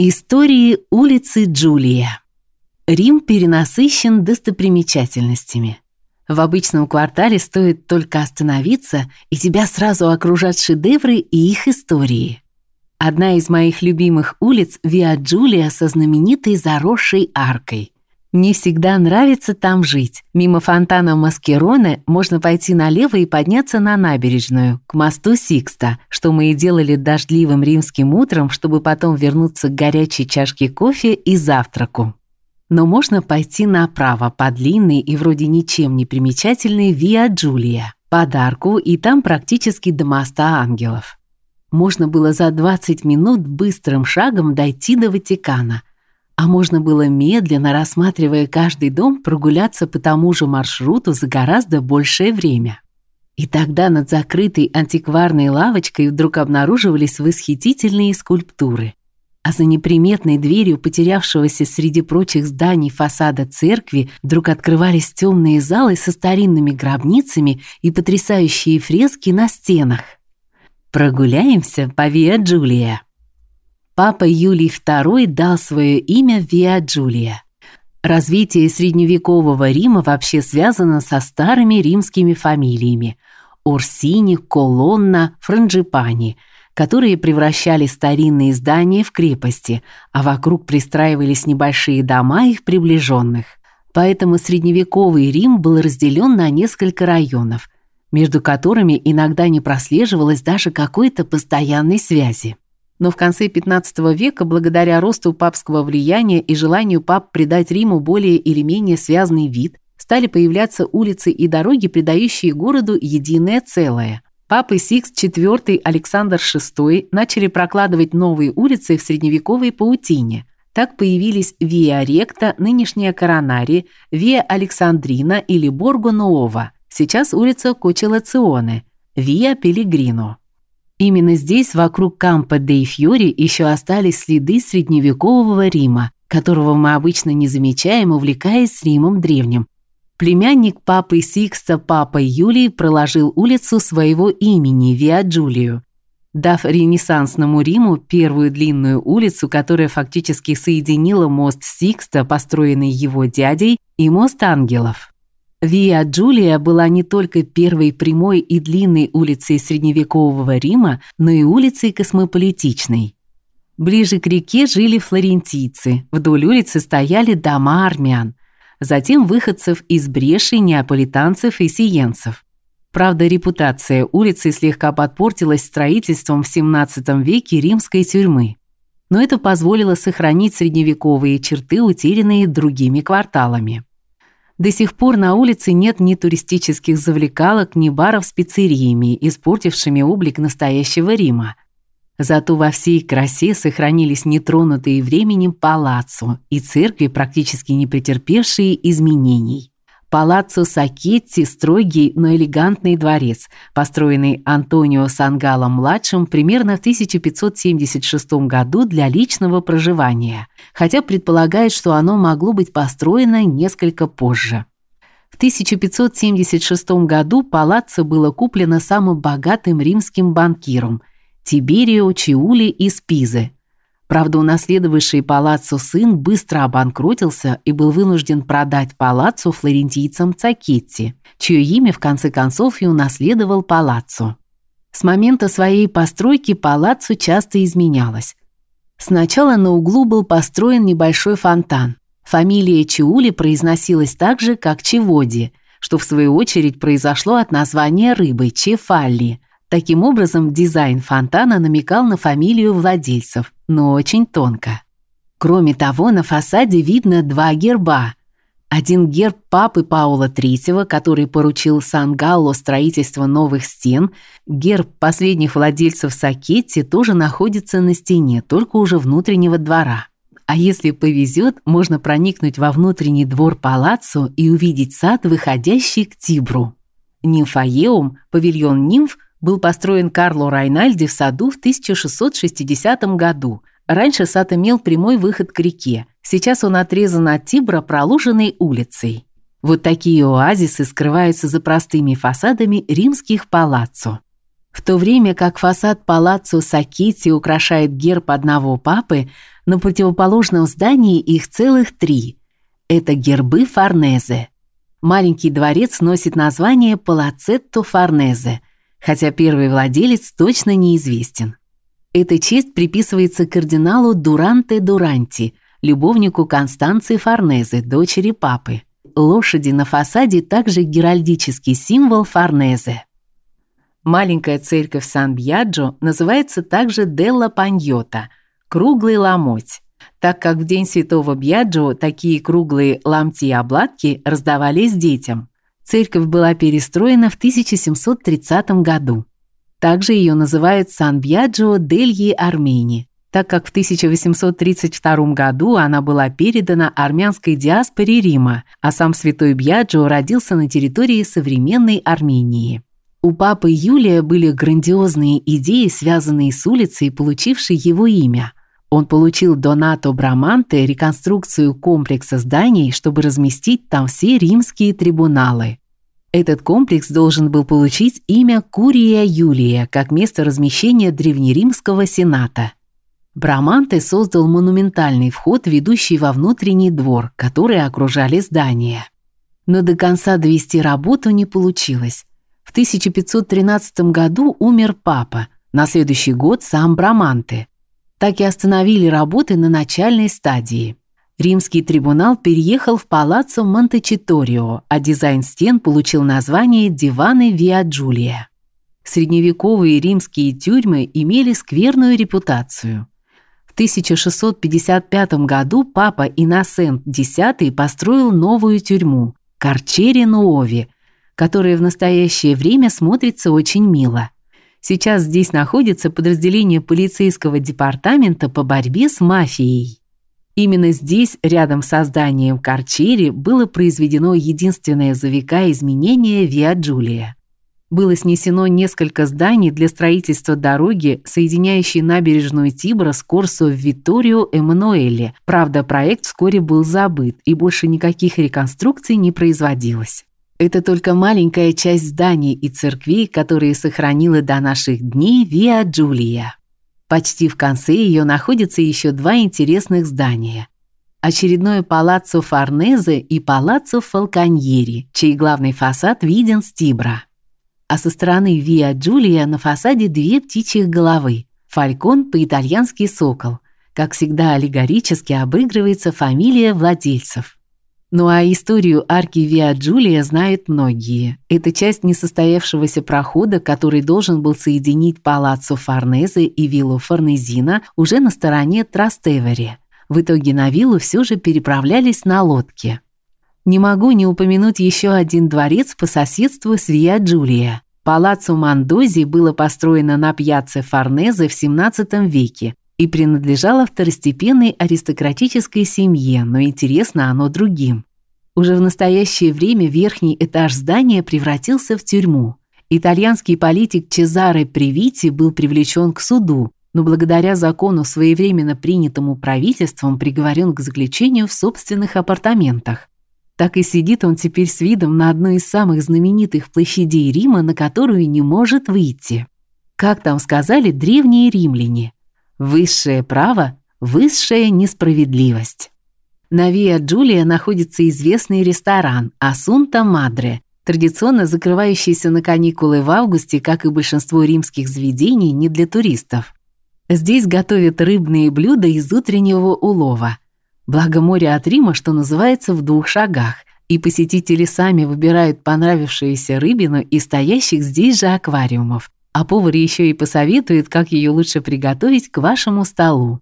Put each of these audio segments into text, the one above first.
Истории улицы Джулия. Рим перенасыщен достопримечательностями. В обычном квартале стоит только остановиться, и тебя сразу окружат шедевры и их истории. Одна из моих любимых улиц Виа Джулия со знаменитой заросшей аркой. Мне всегда нравится там жить. Мимо фонтана Маскероне можно пойти налево и подняться на набережную, к мосту Сикста, что мы и делали дождливым римским утром, чтобы потом вернуться к горячей чашке кофе и завтраку. Но можно пойти направо по длинной и вроде ничем не примечательной Виа Джулия, подарку, и там практически до моста ангелов. Можно было за 20 минут быстрым шагом дойти до Ватикана, а можно было медленно, рассматривая каждый дом, прогуляться по тому же маршруту за гораздо большее время. И тогда над закрытой антикварной лавочкой вдруг обнаруживались восхитительные скульптуры. А за неприметной дверью потерявшегося среди прочих зданий фасада церкви вдруг открывались темные залы со старинными гробницами и потрясающие фрески на стенах. Прогуляемся по Виа Джулия. Папа Юлий II дал свое имя Виа Джулия. Развитие средневекового Рима вообще связано со старыми римскими фамилиями: Орсини, Колонна, Франджипани, которые превращали старинные здания в крепости, а вокруг пристраивались небольшие дома их приближенных. Поэтому средневековый Рим был разделен на несколько районов, между которыми иногда не прослеживалось даже какой-то постоянной связи но в конце XV века, благодаря росту папского влияния и желанию пап придать Риму более или менее связный вид, стали появляться улицы и дороги, придающие городу единое целое. Папы Сикст IV, Александр VI начали прокладывать новые улицы в средневековой паутине. Так появились Виа Ректа, нынешняя Коронари, Виа Александрина или Борго Нуова, сейчас улица Кончилиационе, Виа Пеллегрино. Именно здесь, вокруг Кампо дей Фьори, еще остались следы средневекового Рима, которого мы обычно не замечаем, увлекаясь Римом древним. Племянник папы Сикста, папа Юлий, проложил улицу своего имени Виа Джулию, дав ренессансному Риму первую длинную улицу, которая фактически соединила мост Сикста, построенный его дядей, и мост Ангелов. Виа Джулия была не только первой прямой и длинной улицей средневекового Рима, но и улицей космополитичной. Ближе к реке жили флорентийцы. Вдоль улицы стояли дома армян, затем выходцев из Бреши, неаполитанцев и сиенцев. Правда, репутация улицы слегка подпортилась строительством в XVII веке римской тюрьмы. Но это позволило сохранить средневековые черты, утерянные другими кварталами. До сих пор на улице нет ни туристических завлекалок, ни баров с пиццериями, испортившими облик настоящего Рима. Зато во всей красе сохранились нетронутые временем палаццо и церкви, практически не претерпевшие изменений. Палаццо Сакетти – строгий, но элегантный дворец, построенный Антонио Сангало-младшим примерно в 1576 году для личного проживания, хотя предполагает, что оно могло быть построено несколько позже. В 1576 году палаццо было куплено самым богатым римским банкиром Тиберио Чиули из Пизы – Правда, унаследовавший палаццо сын быстро обанкротился и был вынужден продать палаццо флорентийцам Цакетти, чье имя в конце концов и унаследовал палаццо. С момента своей постройки палаццо часто изменялось. Сначала на углу был построен небольшой фонтан. Фамилия Чиули произносилась так же, как Чеводи, что в свою очередь произошло от названия рыбы Чефалли – Таким образом, дизайн фонтана намекал на фамилию владельцев, но очень тонко. Кроме того, на фасаде видно два герба. Один герб папы Паула III, который поручил Сан-Галло строительство новых стен, герб последних владельцев Сакетти тоже находится на стене, только уже внутреннего двора. А если повезет, можно проникнуть во внутренний двор палаццо и увидеть сад, выходящий к Тибру. Нимфаеум, павильон нимф – был построен Карло Райнальди в саду в 1660 году. Раньше сад имел прямой выход к реке. Сейчас он отрезан от Тибра проложенной улицей. Вот такие оазисы скрываются за простыми фасадами римских палаццо. В то время как фасад палаццо Сакити украшает герб одного папы, на противоположном здании их целых три. Это гербы Форнезе. Маленький дворец носит название Палацетто Форнезе, хотя первый владелец точно неизвестен. Эта честь приписывается кардиналу Дуранте Дуранти, любовнику Констанции Форнезе, дочери папы. Лошади на фасаде также геральдический символ Форнезе. Маленькая церковь Сан-Бьяджо называется также Делла Паньота круглый ломоть, так как в день Святого Бьяджо такие круглые ламти и обладки раздавались детям. Церковь была перестроена в 1730 году. Также ее называют Сан-Бьяджо дельи Армени, так как в 1832 году она была передана армянской диаспоре Рима, а сам святой Бьяджо родился на территории современной Армении. У папы Юлия были грандиозные идеи, связанные с улицей, получившей его имя. Он получил Донато Браманте реконструкцию комплекса зданий, чтобы разместить там все римские трибуналы. Этот комплекс должен был получить имя Курия Юлия как место размещения древнеримского сената. Браманте создал монументальный вход, ведущий во внутренний двор, который окружали здания. Но до конца довести работу не получилось. В 1513 году умер папа, на следующий год сам Браманте. Так и остановили работы на начальной стадии. Римский трибунал переехал в палаццо Монтечиторио, а дизайн стен получил название Диваны Виа Джулия. Средневековые римские тюрьмы имели скверную репутацию. В 1655 году папа Инносент X построил новую тюрьму Карчери Нуови, которое в настоящее время смотрится очень мило. Сейчас здесь находится подразделение полицейского департамента по борьбе с мафией. Именно здесь, рядом с зданием Карчери, было произведено единственное за века изменение Виа Джулия. Было снесено несколько зданий для строительства дороги, соединяющей набережную Тибра с Корсо в Витторио Эммануэле. Правда, проект вскоре был забыт, и больше никаких реконструкций не производилось. Это только маленькая часть зданий и церквей, которые сохранила до наших дней Виа Джулия. Почти в конце ее находятся еще два интересных здания. Очередное палаццо Форнезе и палаццо Фалконьери, чей главный фасад виден с Тибра. А со стороны Виа Джулия на фасаде две птичьих головы. Фалькон по-итальянски сокол. Как всегда аллегорически обыгрывается фамилия владельцев. Ну а историю арки Виа Джулия знают многие. Это часть несостоявшегося прохода, который должен был соединить палаццо Форнезе и виллу Форнезина уже на стороне Трастевери. В итоге на виллу все же переправлялись на лодке. Не могу не упомянуть еще один дворец по соседству с Виа Джулия. Палаццо Мандози было построено на пьяце Форнезе в 17 веке и принадлежало второстепенной аристократической семье, но интересно оно другим. Уже в настоящее время верхний этаж здания превратился в тюрьму. Итальянский политик Чезаре Привити был привлечен к суду, но благодаря закону, своевременно принятому правительством, приговорен к заключению в собственных апартаментах. Так и сидит он теперь с видом на одной из самых знаменитых площадей Рима, на которую не может выйти. Как там сказали древние римляне: Высшее право, высшая несправедливость. На Виа Джулия находится известный ресторан Асунта Мадре, традиционно закрывающийся на каникулы в августе, как и большинство римских заведений, не для туристов. Здесь готовят рыбные блюда из утреннего улова. Благо море от Рима, что называется, в двух шагах, и посетители сами выбирают понравившуюся рыбину из стоящих здесь же аквариумов а повар еще и посоветует, как ее лучше приготовить к вашему столу.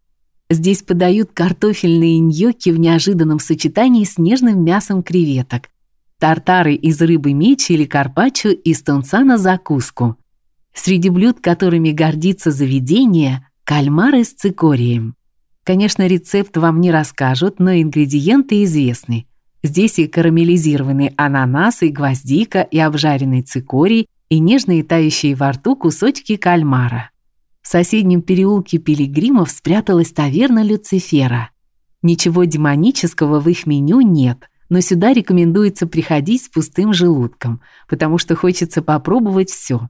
Здесь подают картофельные ньокки в неожиданном сочетании с нежным мясом креветок, тартары из рыбы меч или карпаччо из тунца на закуску. Среди блюд, которыми гордится заведение, кальмары с цикорием. Конечно, рецепт вам не расскажут, но ингредиенты известны. Здесь и карамелизированный ананас, и гвоздика, и обжаренный цикорий, и нежные тающие во рту кусочки кальмара. В соседнем переулке пилигримов спряталась таверна Люцифера. Ничего демонического в их меню нет, но сюда рекомендуется приходить с пустым желудком, потому что хочется попробовать все.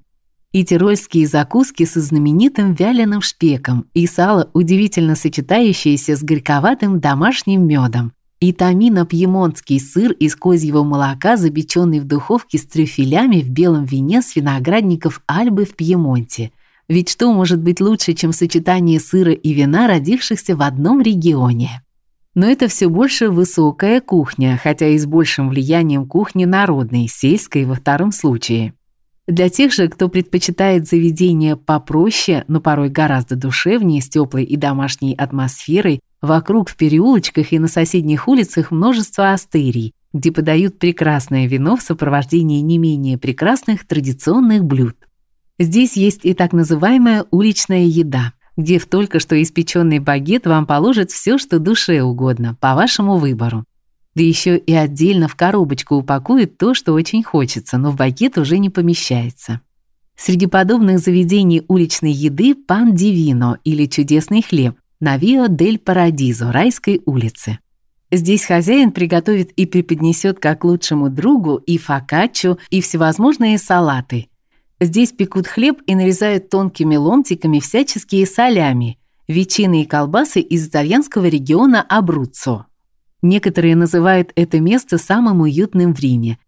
и тирольские закуски со знаменитым вяленым шпеком, и сало, удивительно сочетающееся с горьковатым домашним медом, и тамино-пьемонтский сыр из козьего молока, запеченный в духовке с трюфелями в белом вине с виноградников Альбы в Пьемонте. Ведь что может быть лучше, чем сочетание сыра и вина, родившихся в одном регионе? Но это все больше высокая кухня, хотя и с большим влиянием кухни народной, сельской во втором случае. Для тех же, кто предпочитает заведения попроще, но порой гораздо душевнее, с теплой и домашней атмосферой, вокруг в переулочках и на соседних улицах множество астерий, где подают прекрасное вино в сопровождении не менее прекрасных традиционных блюд. Здесь есть и так называемая уличная еда, где в только что испеченный багет вам положат все, что душе угодно, по вашему выбору да еще и отдельно в коробочку упакует то, что очень хочется, но в багет уже не помещается. Среди подобных заведений уличной еды Пан Дивино или чудесный хлеб на Вио дель Парадизо, райской улице. Здесь хозяин приготовит и преподнесет как лучшему другу и фокаччо, и всевозможные салаты. Здесь пекут хлеб и нарезают тонкими ломтиками всяческие солями, ветчины и колбасы из итальянского региона Абруццо. Некоторые называют это место самым уютным в Риме.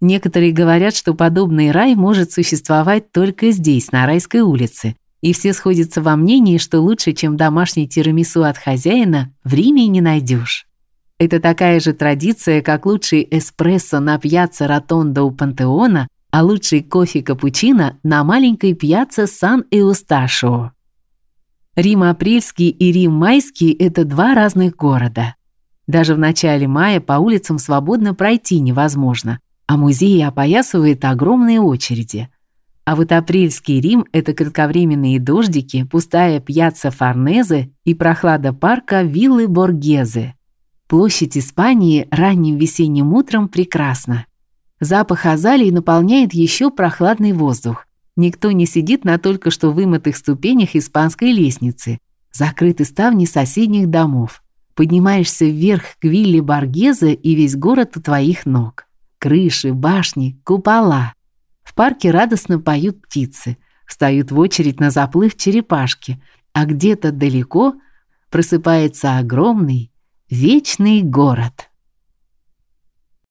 Некоторые говорят, что подобный рай может существовать только здесь, на Райской улице. И все сходятся во мнении, что лучше, чем домашний тирамису от хозяина, в Риме не найдешь. Это такая же традиция, как лучший эспрессо на пьяцца Ротондо у Пантеона, а лучший кофе капучино на маленькой пьяцца Сан-Эусташио. Рим апрельский и Рим майский это два разных города. Даже в начале мая по улицам свободно пройти невозможно, а музеи опоясывают огромные очереди. А вот апрельский Рим это кратковременные дождики, пустая пьяцца Форнезе и прохлада парка виллы Боргезе. Площадь Испании ранним весенним утром прекрасна. Запах азалий наполняет еще прохладный воздух. Никто не сидит на только что вымытых ступенях испанской лестницы. Закрыты ставни соседних домов. Поднимаешься вверх к вилле Баргезе, и весь город у твоих ног. Крыши, башни, купола. В парке радостно поют птицы, встают в очередь на заплыв черепашки, а где-то далеко просыпается огромный вечный город.